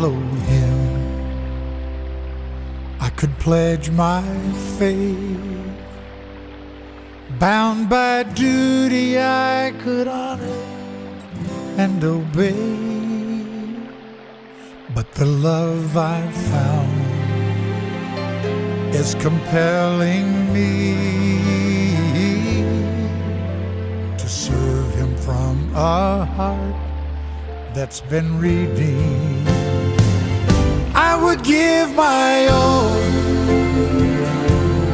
follow him. I could pledge my faith. Bound by duty, I could honor and obey. But the love I've found is compelling me to serve him from a heart that's been redeemed. Would give my all,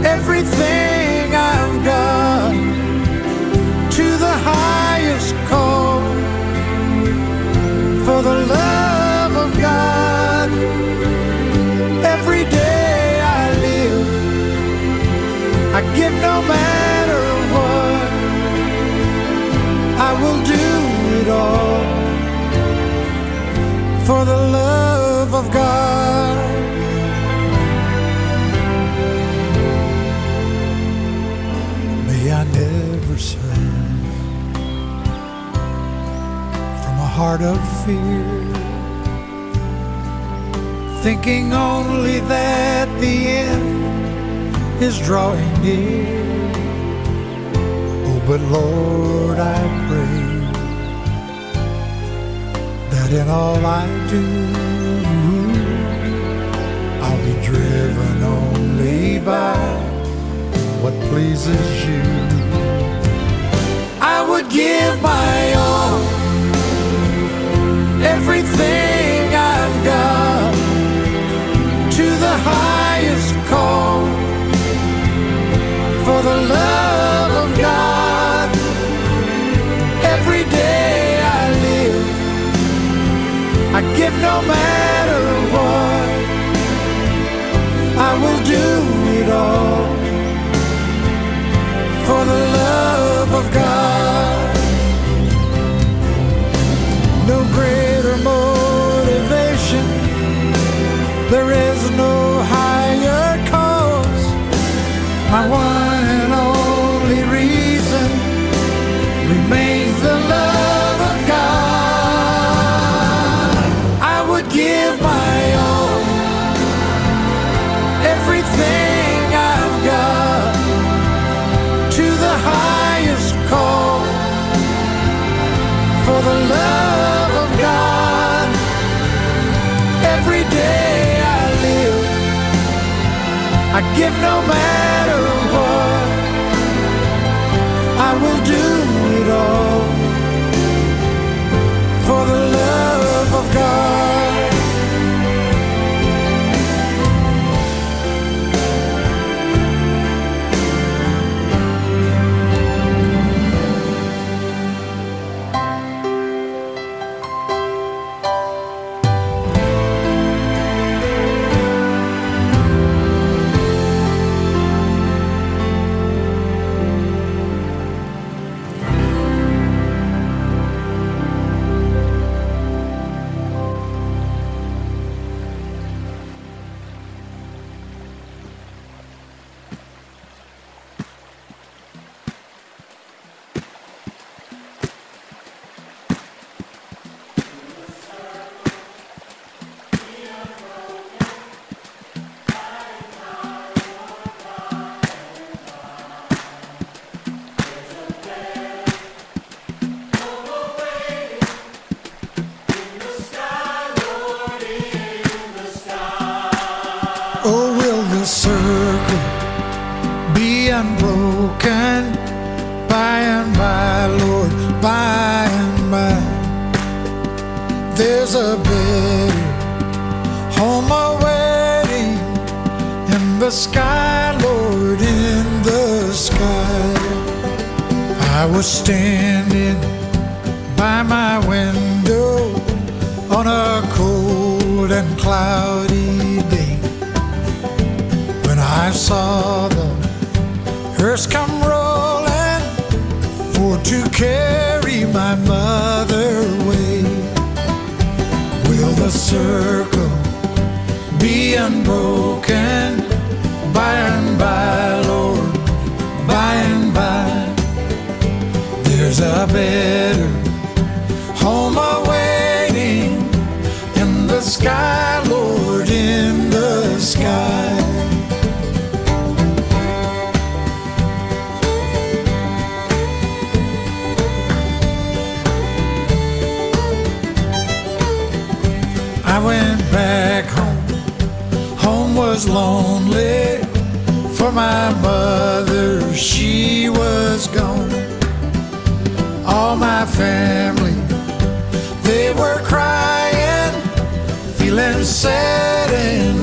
everything I've got, to the highest call for the love of God. Every day I live, I give no matter what. I will do it all for the love of God. May I never serve from a heart of fear, thinking only that the end is drawing near. Oh, but Lord, I pray that in all I do, I'll be driven only by what pleases you. I would give my all, everything I've got, to the highest call for the love matter what. I will do it all for the love of God. The love of God. Every day I live, I give no matter what. I will do it all better. Home awaiting in the sky, Lord, in the sky. I went back home. Home was lonely for my mother. She was all my family, they were crying, feeling sad and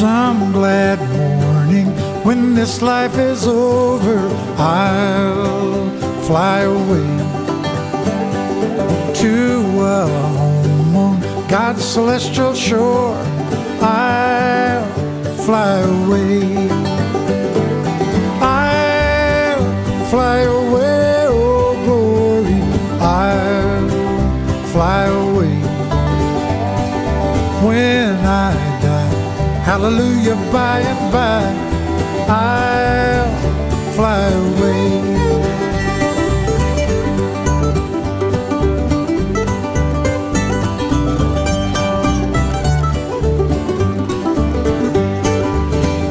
Some glad morning when this life is over, I'll fly away to a home on God's celestial shore. I'll fly away. I'll fly away, Hallelujah, by and by, I'll fly away.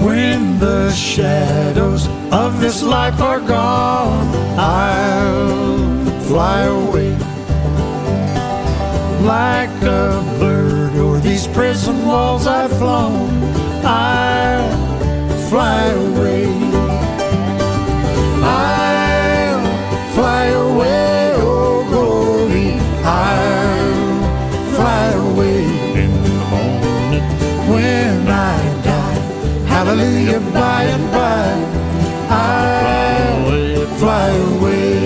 When the shadows of this life are gone, I'll fly away like a bird prison walls I've flown. I'll fly away. I'll fly away, oh glory. I'll fly away in the morning. when I die. Hallelujah, by and by. I'll fly away.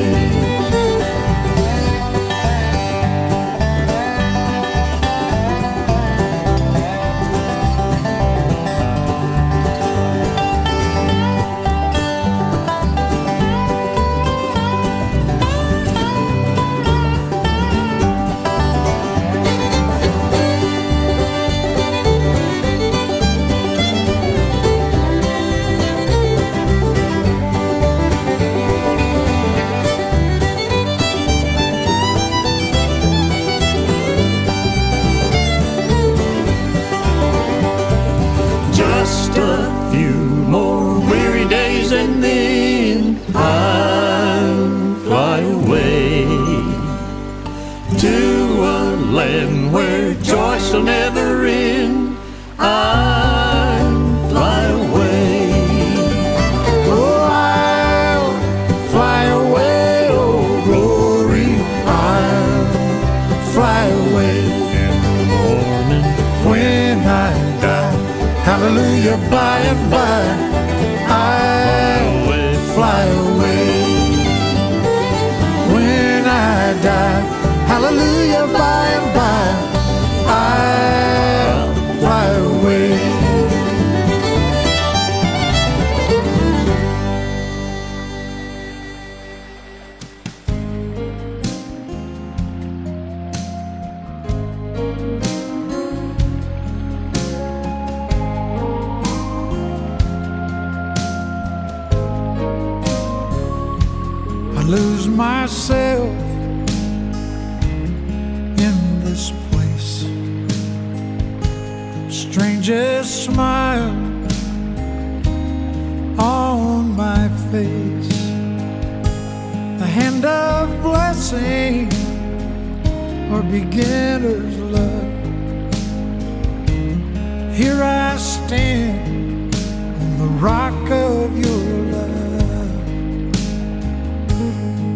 Here I stand on the rock of your love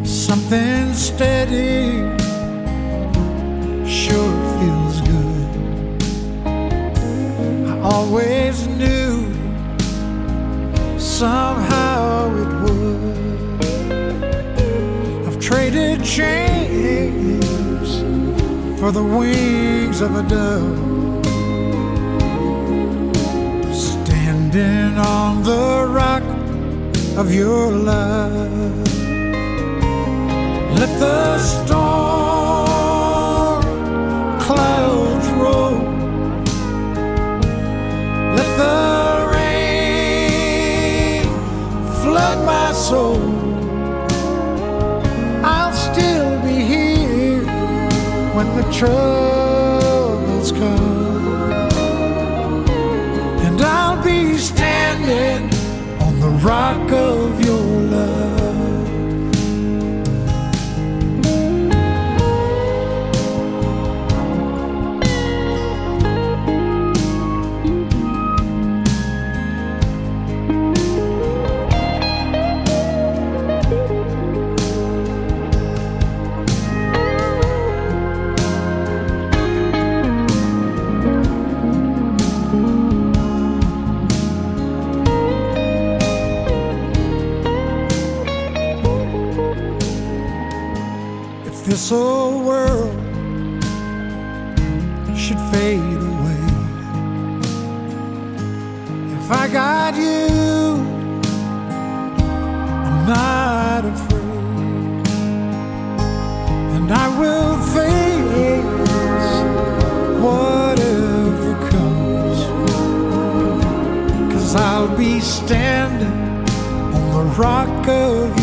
something steady sure feels good. I always knew somehow it would. I've traded chains for the wings of a dove. Standing on the rock of your love. Let the storm clouds roll. Let the rain flood my soul. I'll still be here when the troubles come. Standing on the rock of your love. This old world should fade away, if I got you, I'm not afraid, and I will face whatever comes, cause I'll be standing on the rock of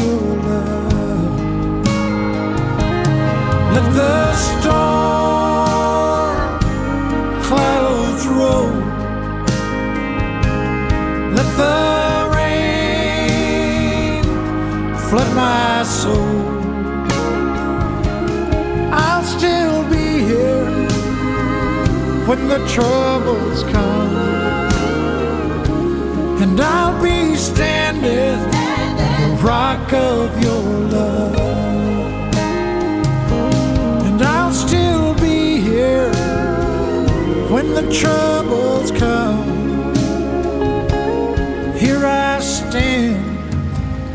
when the troubles come. And I'll be standing on the rock of your love. And I'll still be here when the troubles come. Here I stand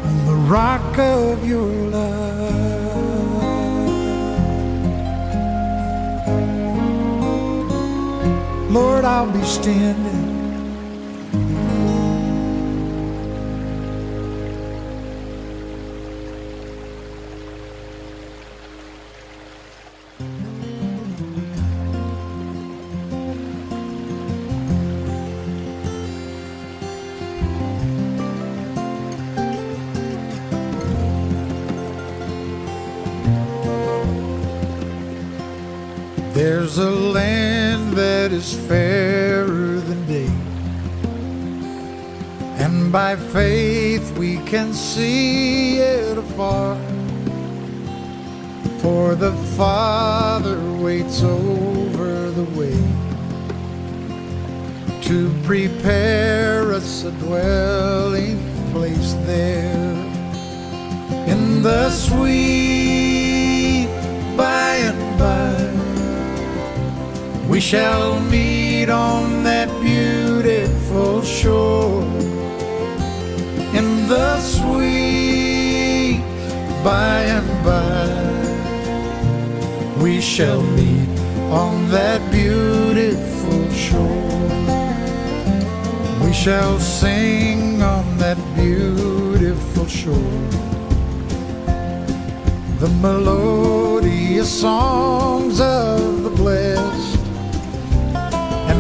on the rock of your I'll be standing. There's a land that is fairer than day, and by faith we can see it afar. For the Father waits over the way to prepare us a dwelling place there in the sweet by and by. We shall meet on that beautiful shore. In the sweet by and by, we shall meet on that beautiful shore. We shall sing on that beautiful shore the melodious songs of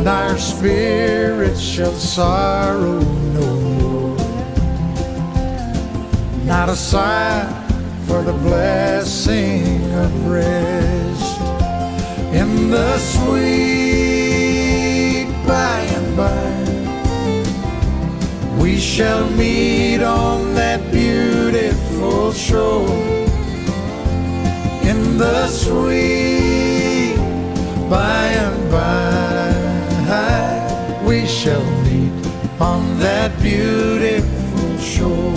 and our spirits shall sorrow no more. Not a sigh for the blessing of rest in the sweet by and by. We shall meet on that beautiful shore in the sweet by and by. We shall meet on that beautiful shore.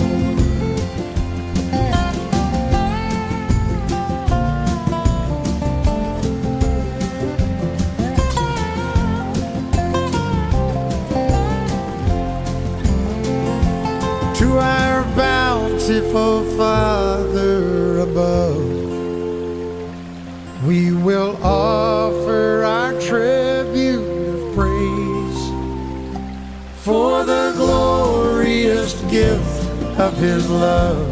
To our bountiful Father His love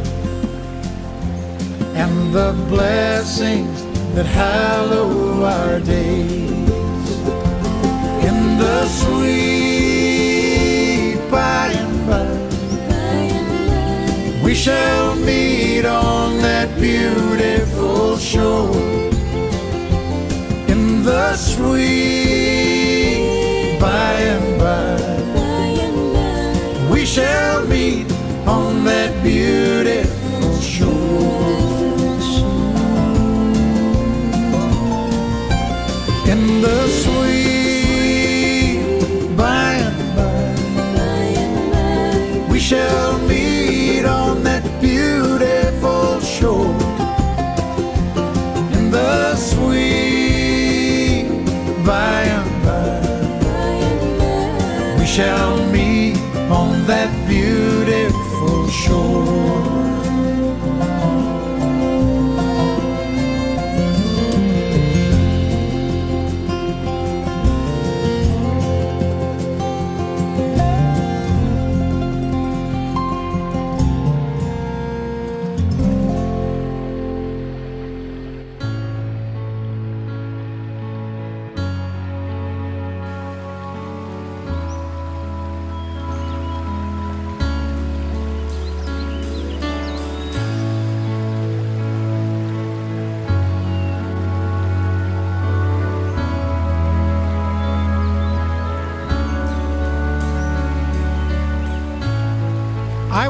and the blessings that hallow our days. In the sweet by and by, we shall meet on that beautiful shore In the sweet by and by. We shall meet that beautiful shore. In the sweet by and by. We shall meet on that beautiful shore. In the sweet by and by. We shall meet on that beautiful shore.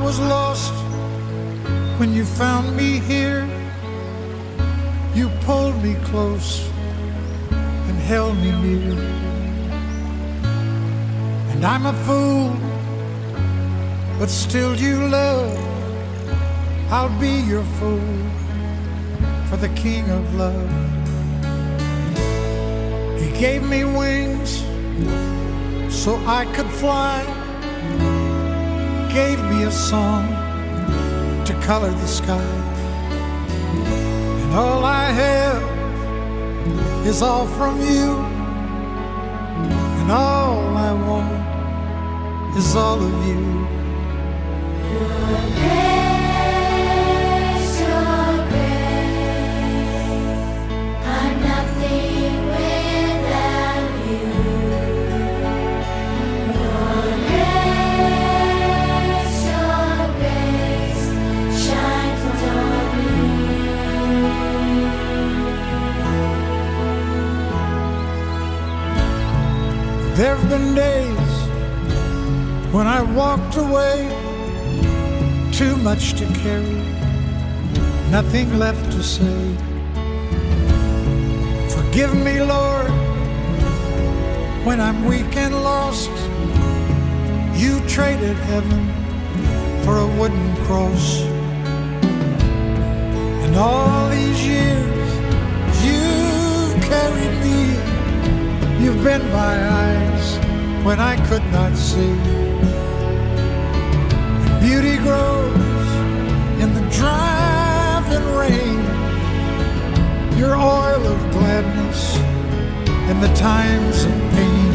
Was lost when you found me here. You pulled me close and held me near. And I'm a fool, but still you love. I'll be your fool for the King of Love. He gave me wings so I could fly gave me a song to color the sky. And all I have is all from you. And all I want is all of you. There have been days when I walked away, too much to carry, nothing left to say. Forgive me, Lord, when I'm weak and lost. You traded heaven for a wooden cross. And all these years, you've carried me. You've been my eyes when I could not see. And beauty grows in the driving rain. Your oil of gladness in the times of pain.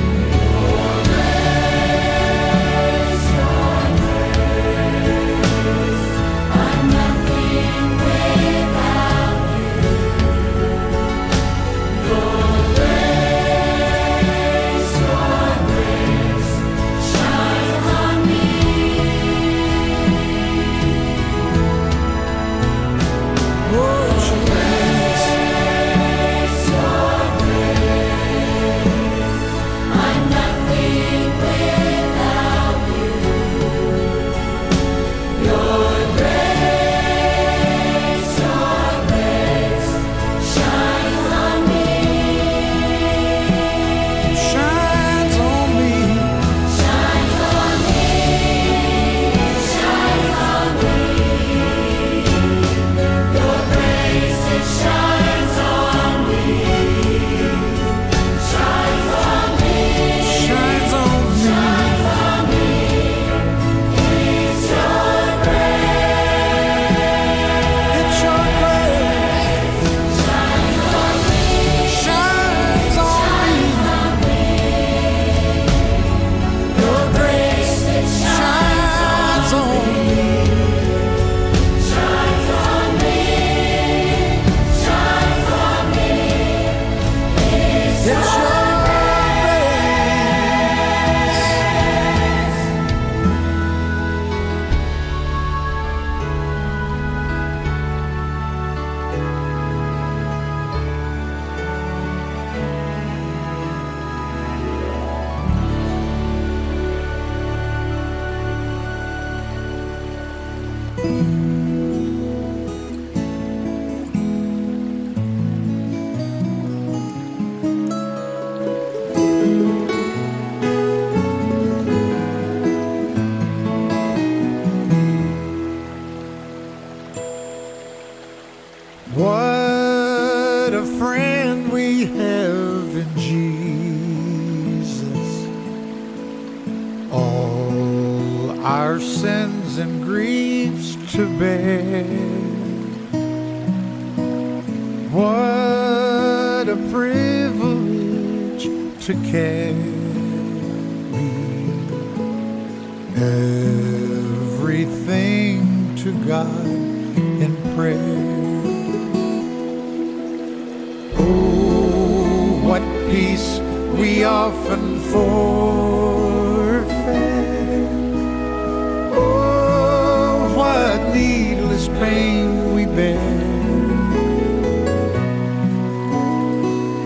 Needless pain we bear.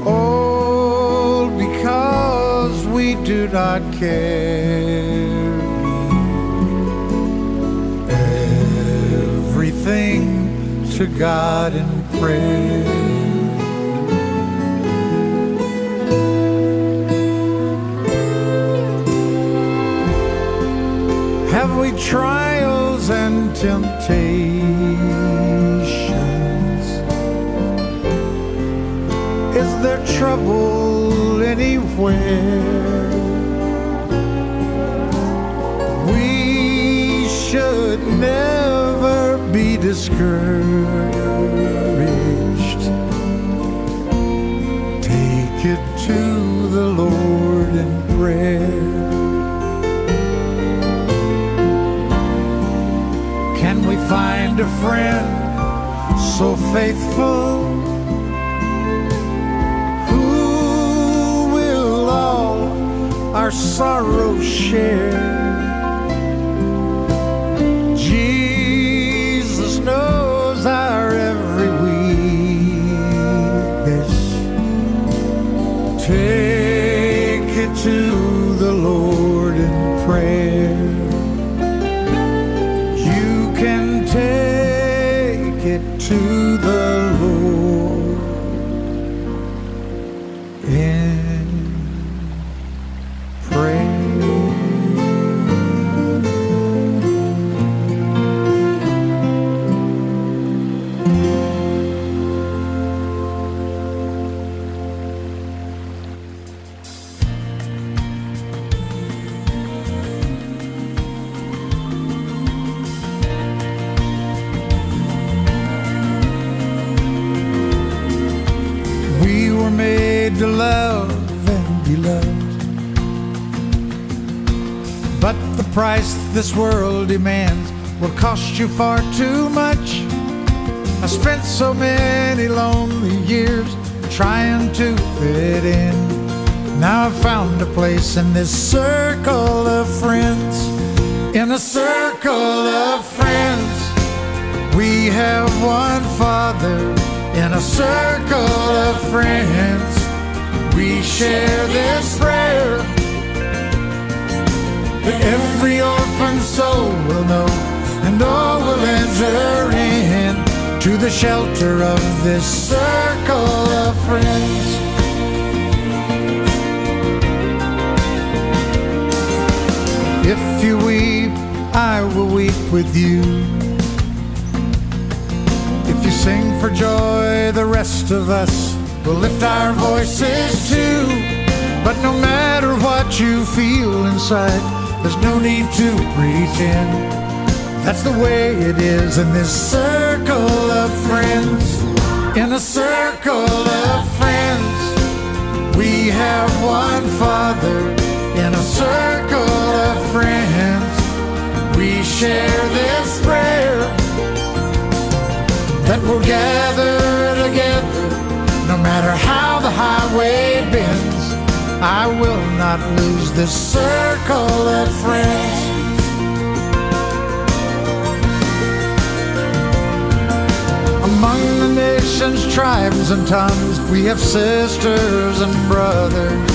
All because we do not care. everything to God in prayer. Have we and temptations? Is there trouble anywhere? We should never be discouraged. Take it to the Lord in prayer. Find a friend so faithful who will all our sorrows share? This world demands will cost you far too much. I spent so many lonely years trying to fit in. Now I've found a place in this circle of friends. In a circle of friends, we have one Father. In a circle of friends, we share this prayer that every orphan soul will know, and all will enter in to the shelter of this circle of friends. If you weep, I will weep with you. If you sing for joy, the rest of us will lift our voices too. But no matter what you feel inside, no need to pretend. That's the way it is in this circle of friends. In a circle of friends, we have one Father. In a circle of friends, we share this prayer that we'll gather together no matter how the highway bends. I will not lose this circle of friends. Among the nations, tribes, and tongues, we have sisters and brothers.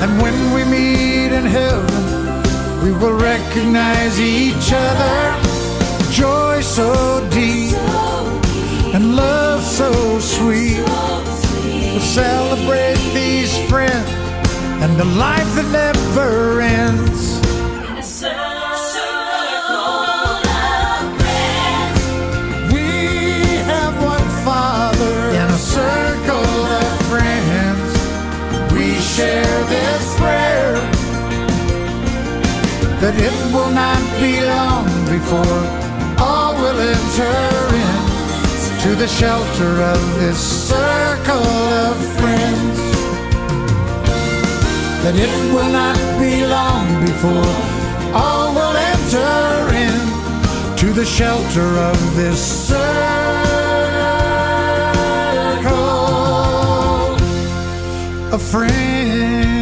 And when we meet in heaven, we will recognize each other. Joy so deep and love so sweet. We'll celebrate these friends and the life that never ends. In a circle of friends, We have one Father in a circle of friends. We share this prayer that it will not be long before all will enter in to the shelter of this circle of friends. That it will not be long before all will enter in to the shelter of this circle of friends.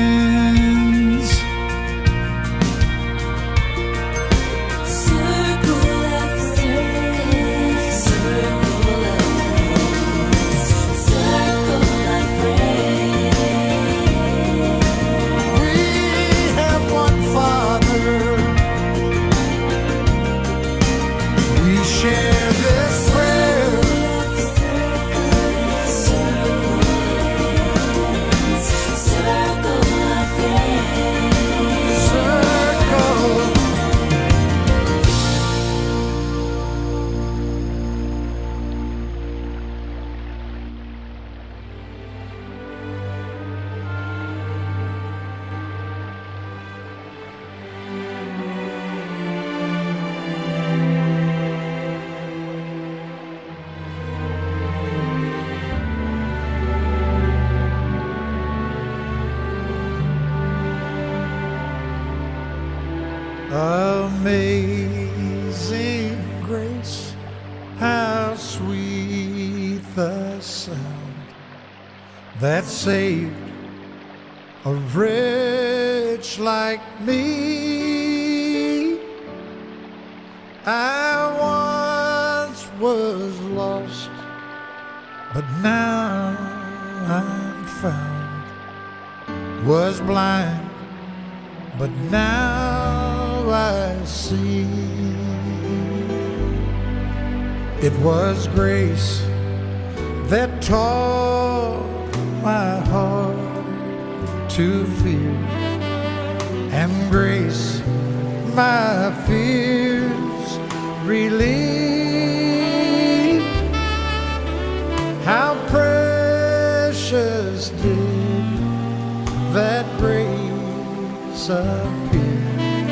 appeared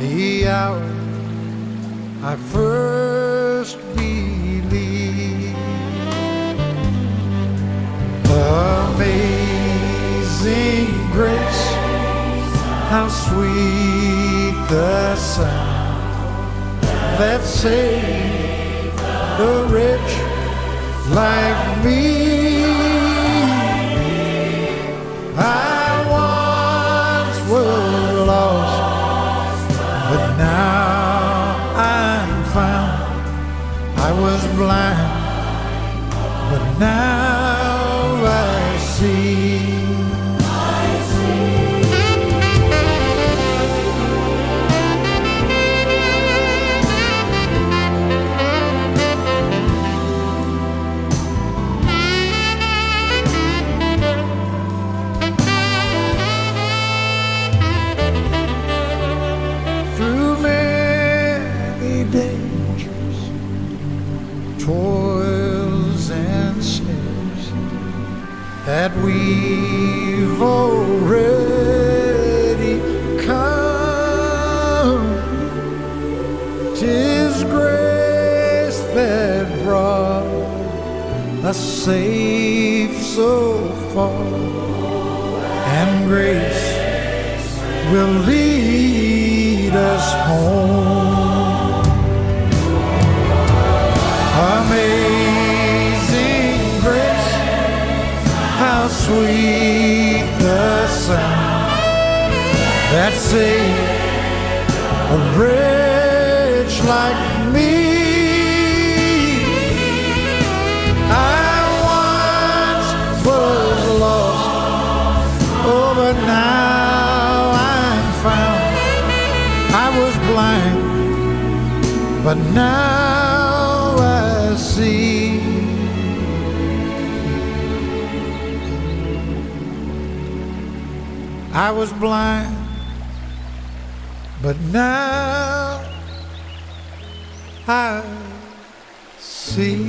the hour I first believed. Amazing grace, how sweet the sound that saved the rich like me. Blind, but now that we've already come. Tis grace that brought us safe so far, and grace that saved a wretch like me. I once was lost, oh, but now I'm found. I was blind, but now I see. I was blind, but now I see.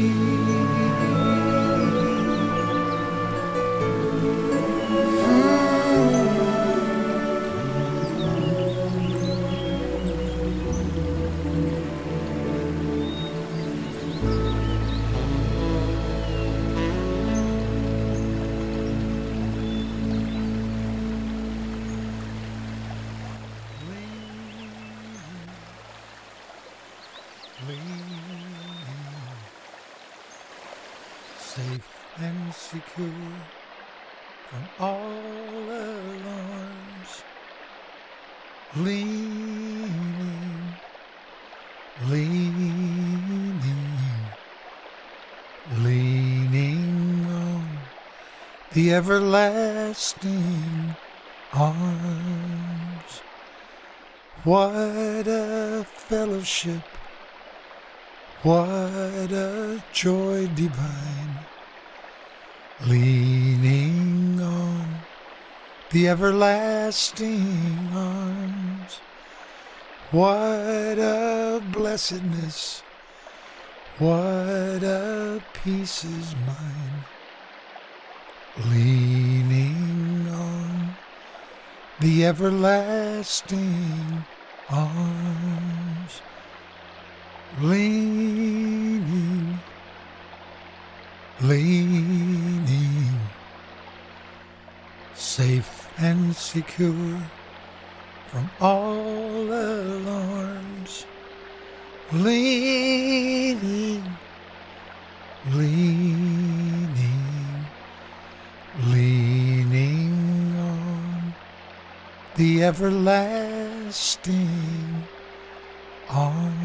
Everlasting arms. What a fellowship, what a joy divine, leaning on the everlasting arms. What a blessedness, what a peace is mine, leaning on the everlasting arms, leaning, leaning, safe and secure from all alarms, leaning, leaning, the everlasting arms.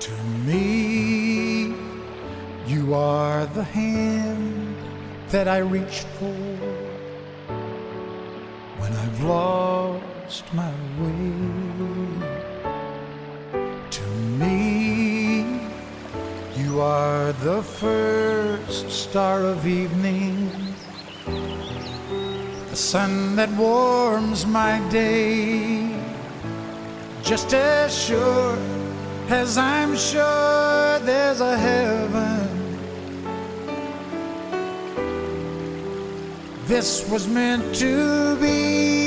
To me, you are the hand that I reach for I've lost my way. To me, you are the first star of evening, the sun that warms my day, just as sure as I'm sure there's a heaven. This was meant to be.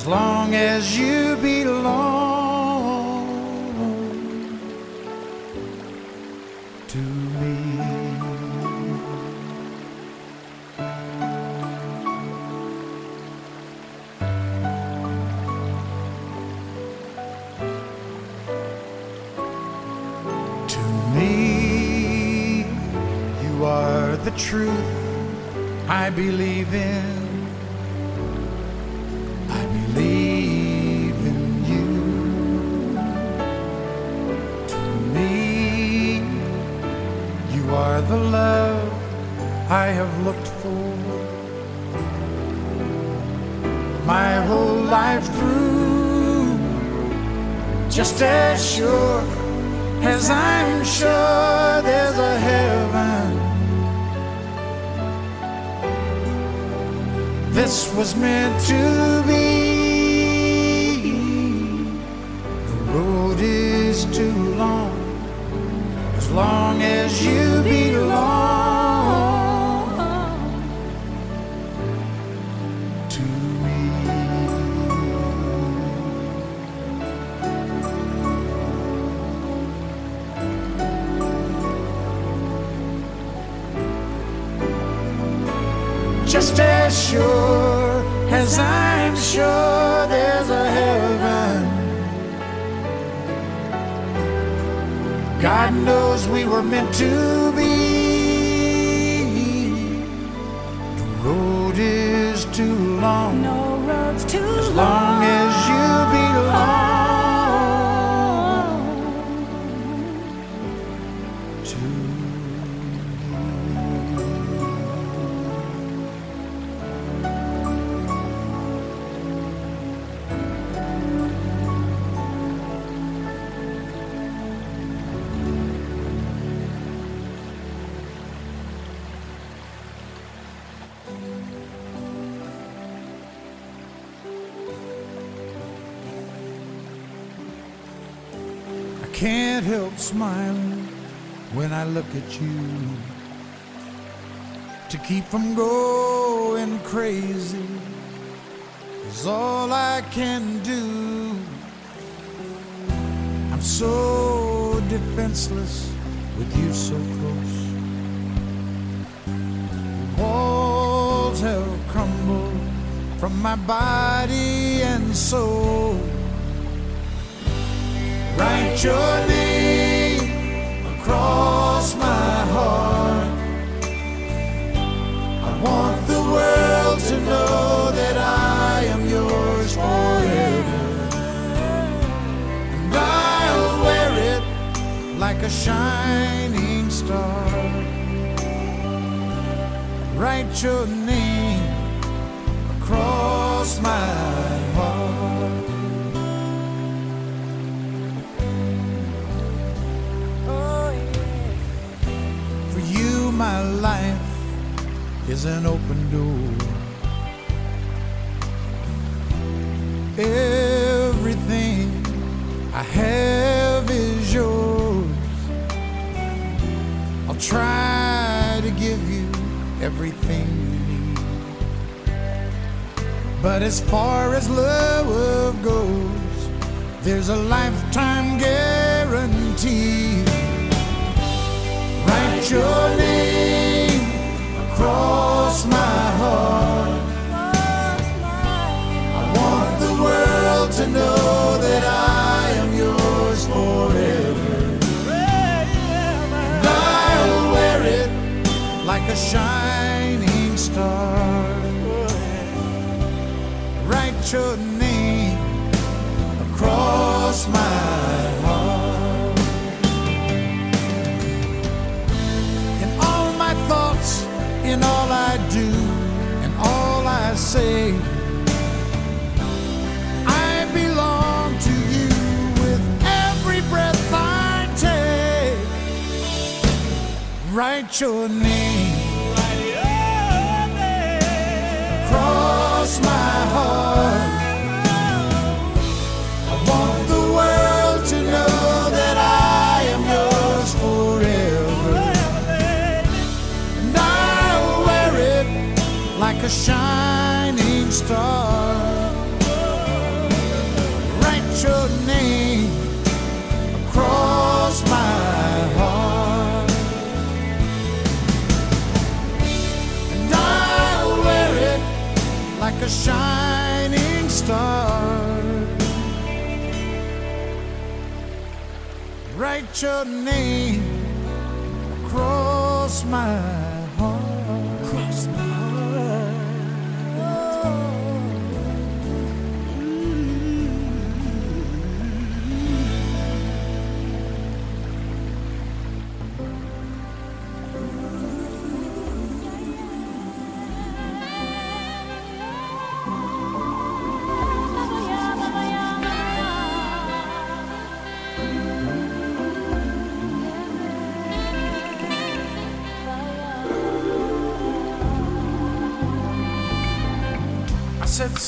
As long as you through, just as sure as I'm sure there's a heaven. This was meant to be. The road is too long, as long as you belong God knows we were meant to be. The road is too long, No road's too long smiling when I look at you. To keep from going crazy is all I can do. I'm so defenseless with you so close. The walls have crumbled from my body and soul. Write your name across my heart. I want the world to know that I am yours forever. And I'll wear it like a shining star. Write your name across my heart. My life is an open door. Everything I have is yours. I'll try to give you everything you need. But as far as love goes, there's a lifetime guarantee. Your name across my heart. I want the world to know that I am yours forever. I'll wear it like a shining star. Write your name across my. In all I do, and all I say, I belong to you with every breath I take. Write your name across my heart. Shining star. Write your name across my heart, and I'll wear it like a shining star. Write your name across my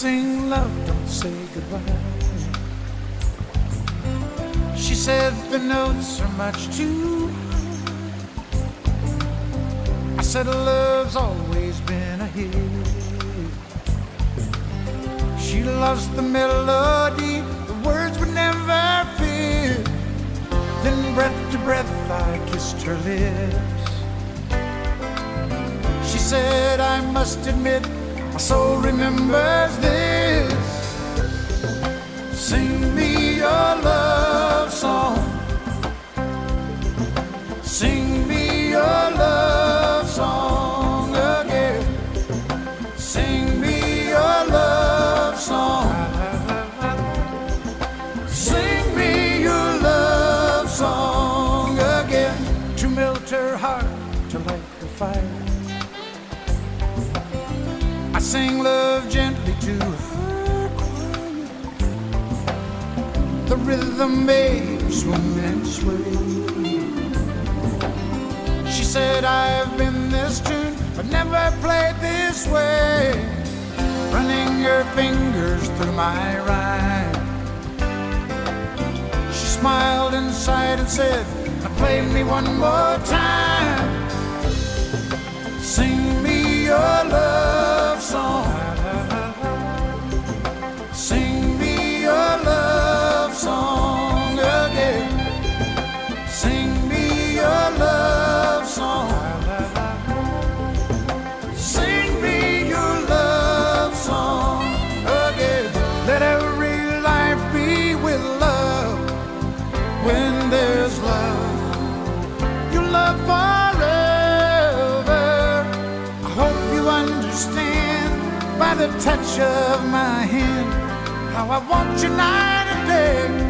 sing love, don't say goodbye. She said, the notes are much too high. I said, love's always been a hit. She loves the melody, the words would never fit. Then, breath to breath, I kissed her lips. She said, I must admit, my soul remembers this. Sing me your love song. I sang love gently to her. The rhythm made her swoon and sway. She said, I've been this tune, but never played this way. Running her fingers through my rhyme. She smiled inside and said, now play me one more time. Sing me your love touch of my hand how I want you night and day.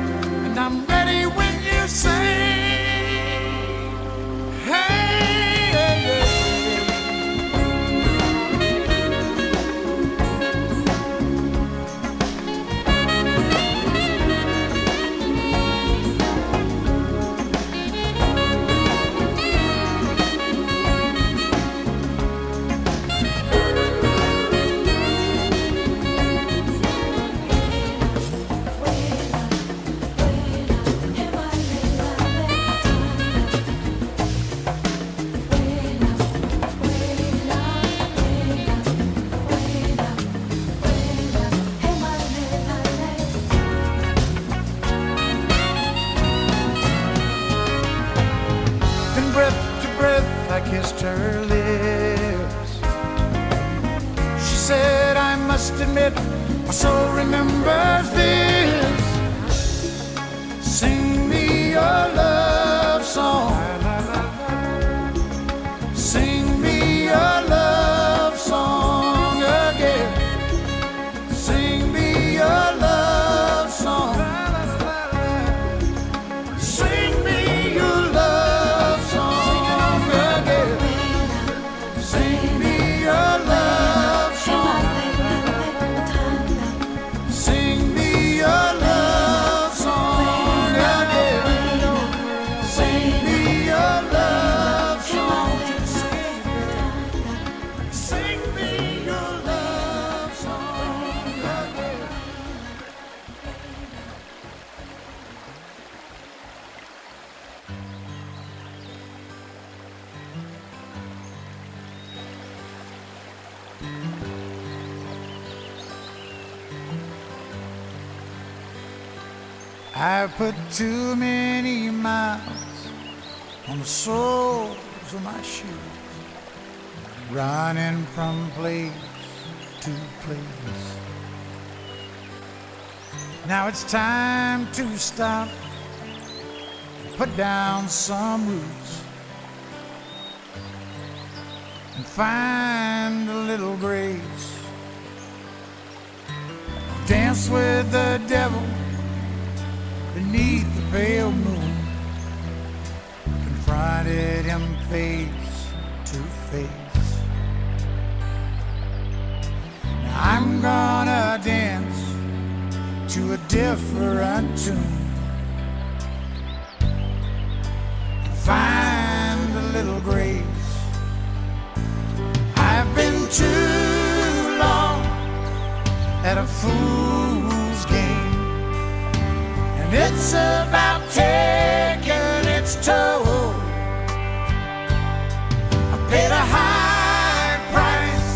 Put too many miles on the soles of my shoes, running from place to place. Now it's time to stop, put down some roots, and find a little grace. Dance with the devil beneath the pale moon, confronted him face to face. Now I'm gonna dance to a different tune, and find a little grace. I've been too long at a. And it's about taking its toll. I paid a high price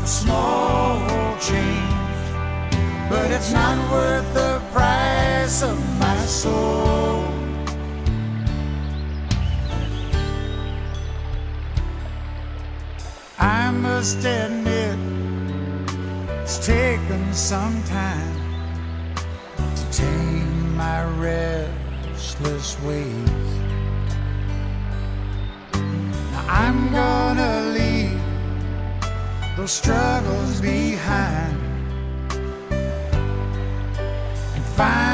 for small change, but it's not worth the price of my soul. I must admit, it's taken some time my restless ways. Now I'm gonna leave those struggles behind and find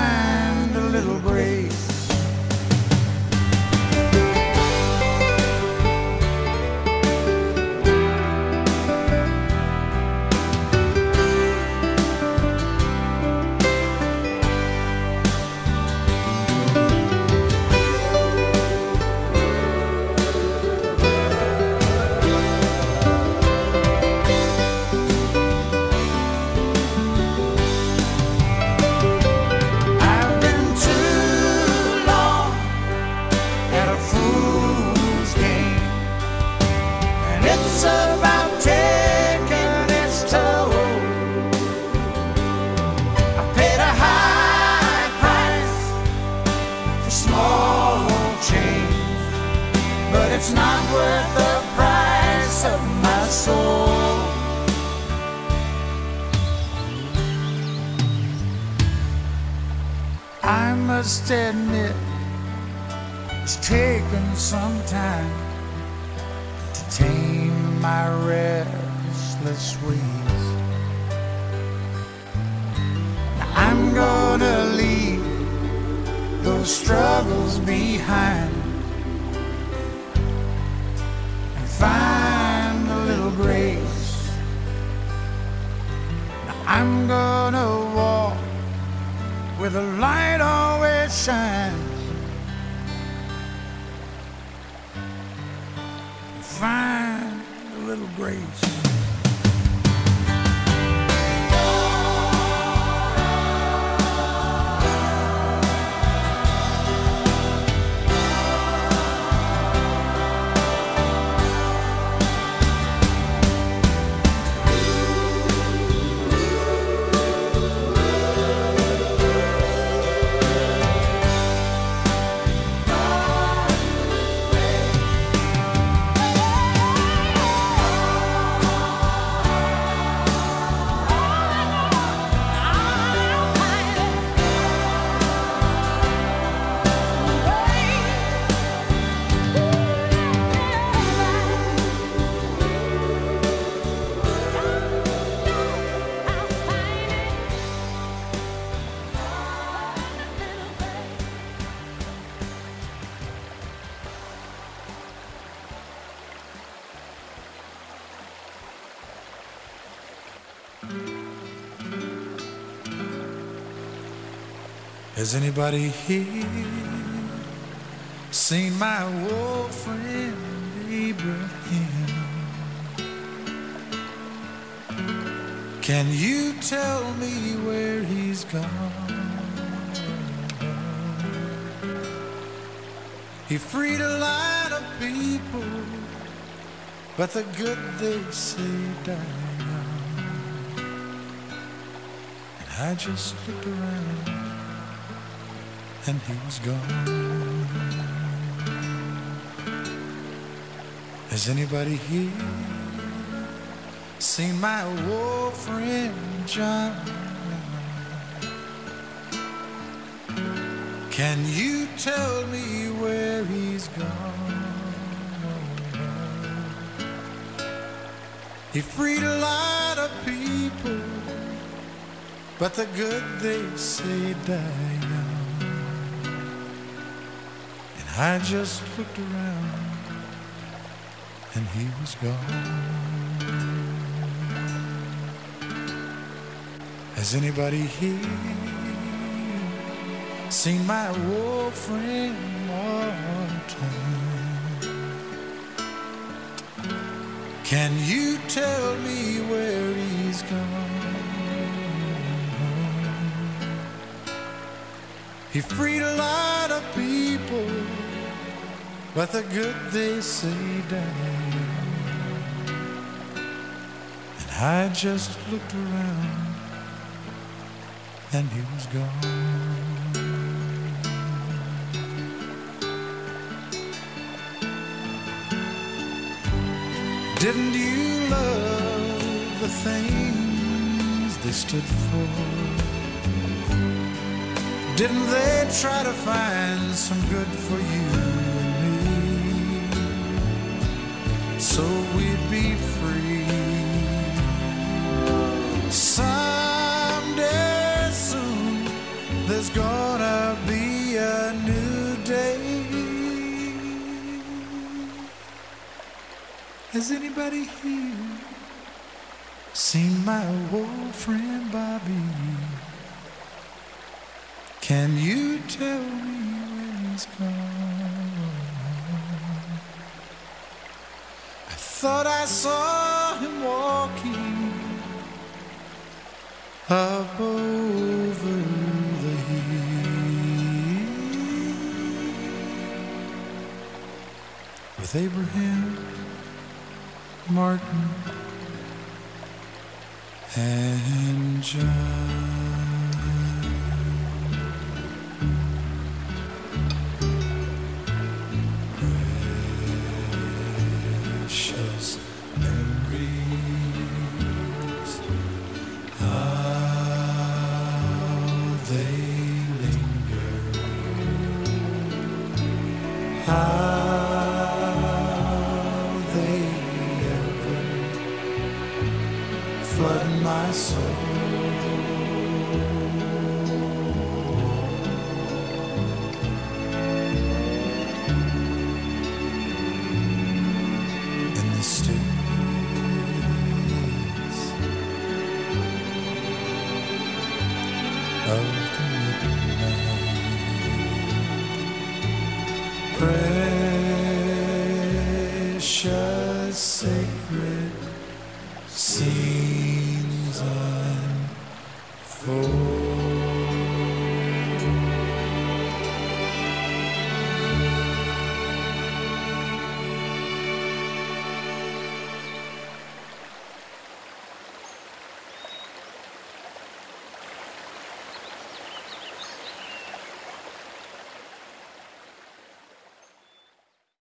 Has anybody here seen my old friend Abraham? Can you tell me where he's gone? He freed a lot of people, but the good they say die young. And I just looked around and he was gone. Has anybody here seen my old friend John? Can you tell me where he's gone? He freed a lot of people, but the good they say die I just looked around, and he was gone. Has anybody here seen my old friend Martin? Can you tell me where he's gone? He freed a lot of people, but the good they say die. And I just looked around, and he was gone. Didn't you love the things they stood for? Didn't they try to find some good for you So we'd be free. Someday soon, there's gonna be a new day. Has anybody here seen my old friend Bobby? Can you tell thought I saw him walking up over the hill with Abraham. Martin and John.